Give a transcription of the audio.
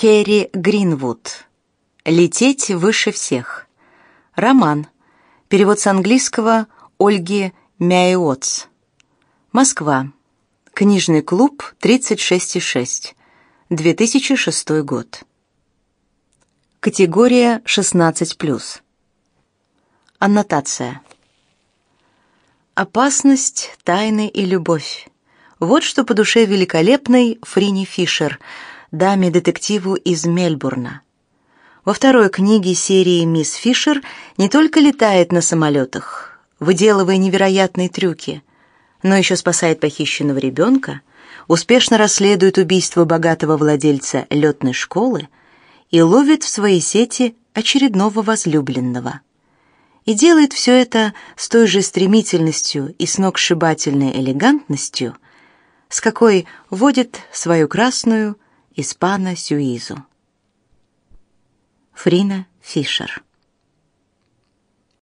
Керри Гринвуд. Лететь выше всех. Роман. Перевод с английского Ольги Мяйоц. Москва. Книжный клуб 36,6. 2006 год. Категория 16+. Аннотация. Опасность, тайны и любовь. Вот что по душе великолепной Фрини Фишер, даме-детективу из Мельбурна. Во второй книге серии «Мисс Фишер» не только летает на самолетах, выделывая невероятные трюки, но еще спасает похищенного ребенка, успешно расследует убийство богатого владельца летной школы и ловит в свои сети очередного возлюбленного и делает все это с той же стремительностью и сногсшибательной элегантностью, с какой водит свою красную испано-сюизу. Фрина Фишер